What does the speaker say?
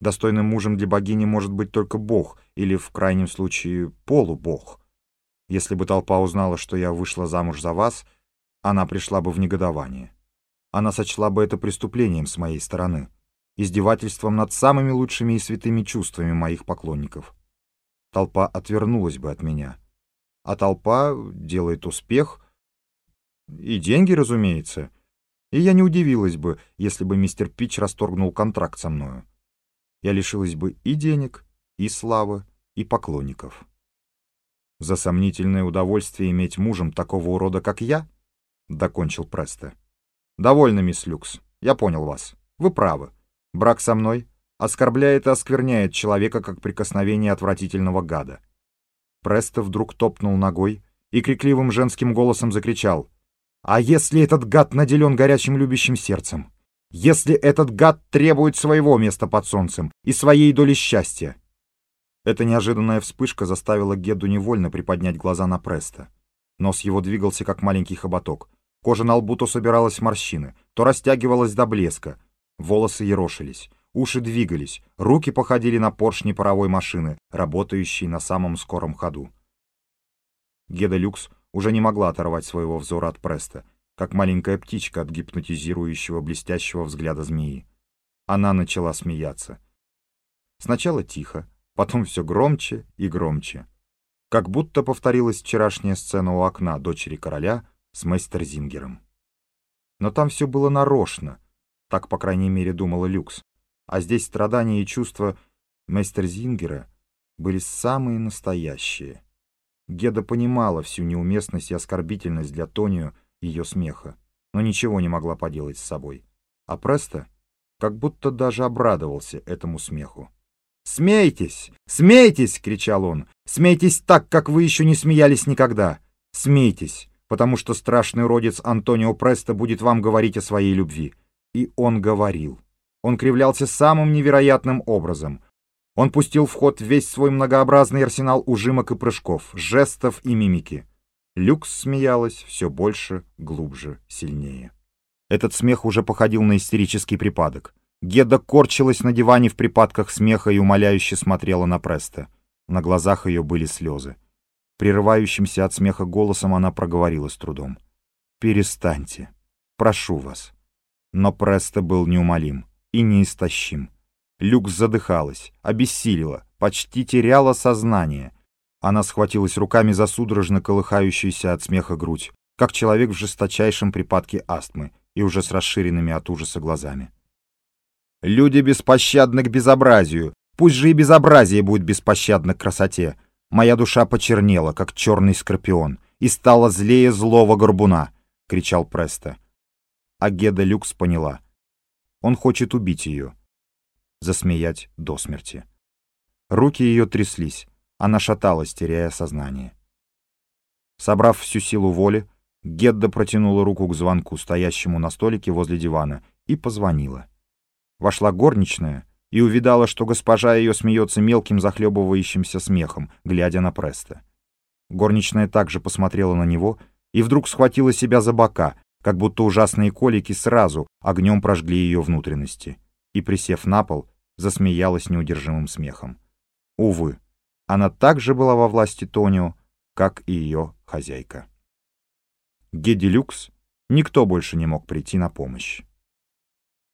Достойным мужем для богини может быть только бог, или, в крайнем случае, полубог. Если бы толпа узнала, что я вышла замуж за вас, она пришла бы в негодование. Она сочла бы это преступлением с моей стороны, издевательством над самыми лучшими и святыми чувствами моих поклонников. Толпа отвернулась бы от меня. А толпа делает успех, и деньги, разумеется. И я не удивилась бы, если бы мистер Пич расторгнул контракт со мною. Я лишилась бы и денег, и славы, и поклонников. За сомнительное удовольствие иметь мужем такого урода, как я, — докончил Престо. Довольно, мисс Люкс, я понял вас. Вы правы. Брак со мной оскорбляет и оскверняет человека, как прикосновение отвратительного гада. Престо вдруг топнул ногой и крикливым женским голосом закричал. «А если этот гад наделен горячим любящим сердцем? Если этот гад требует своего места под солнцем и своей доли счастья?» Эта неожиданная вспышка заставила Геду невольно приподнять глаза на Преста. Нос его двигался, как маленький хоботок. Кожа на лбу то собиралась в морщины, то растягивалась до блеска. Волосы ерошились, уши двигались, руки походили на поршни паровой машины, работающей на самом скором ходу. Геда Люкс уже не могла оторвать своего взора от Преста, как маленькая птичка от гипнотизирующего блестящего взгляда змеи. Она начала смеяться. Сначала тихо, потом все громче и громче. Как будто повторилась вчерашняя сцена у окна дочери короля с Зингером. Но там все было нарочно, так, по крайней мере, думала Люкс. А здесь страдания и чувства Зингера были самые настоящие. Геда понимала всю неуместность и оскорбительность для Тонио ее смеха, но ничего не могла поделать с собой. А Престо как будто даже обрадовался этому смеху. «Смейтесь! Смейтесь!» — кричал он. «Смейтесь так, как вы еще не смеялись никогда! Смейтесь, потому что страшный родец Антонио Престо будет вам говорить о своей любви». И он говорил. Он кривлялся самым невероятным образом. Он пустил в ход весь свой многообразный арсенал ужимок и прыжков, жестов и мимики. Люкс смеялась все больше, глубже, сильнее. Этот смех уже походил на истерический припадок. Геда корчилась на диване в припадках смеха и умоляюще смотрела на Преста. На глазах ее были слезы. Прерывающимся от смеха голосом она проговорила с трудом. «Перестаньте. Прошу вас». Но Преста был неумолим и неистощим. Люкс задыхалась, обессилила, почти теряла сознание. Она схватилась руками за судорожно колыхающуюся от смеха грудь, как человек в жесточайшем припадке астмы и уже с расширенными от ужаса глазами. «Люди беспощадны к безобразию, пусть же и безобразие будет беспощадно к красоте. Моя душа почернела, как черный скорпион, и стала злее злого горбуна», — кричал Преста. А Геда Люкс поняла. Он хочет убить ее, засмеять до смерти. Руки ее тряслись, она шаталась, теряя сознание. Собрав всю силу воли, Гедда протянула руку к звонку, стоящему на столике возле дивана, и позвонила. Вошла горничная и увидала, что госпожа ее смеется мелким захлебывающимся смехом, глядя на Преста. Горничная также посмотрела на него и вдруг схватила себя за бока, как будто ужасные колики сразу огнем прожгли ее внутренности и, присев на пол, засмеялась неудержимым смехом. Увы, она также была во власти Тонио, как и ее хозяйка. Геди Люкс никто больше не мог прийти на помощь.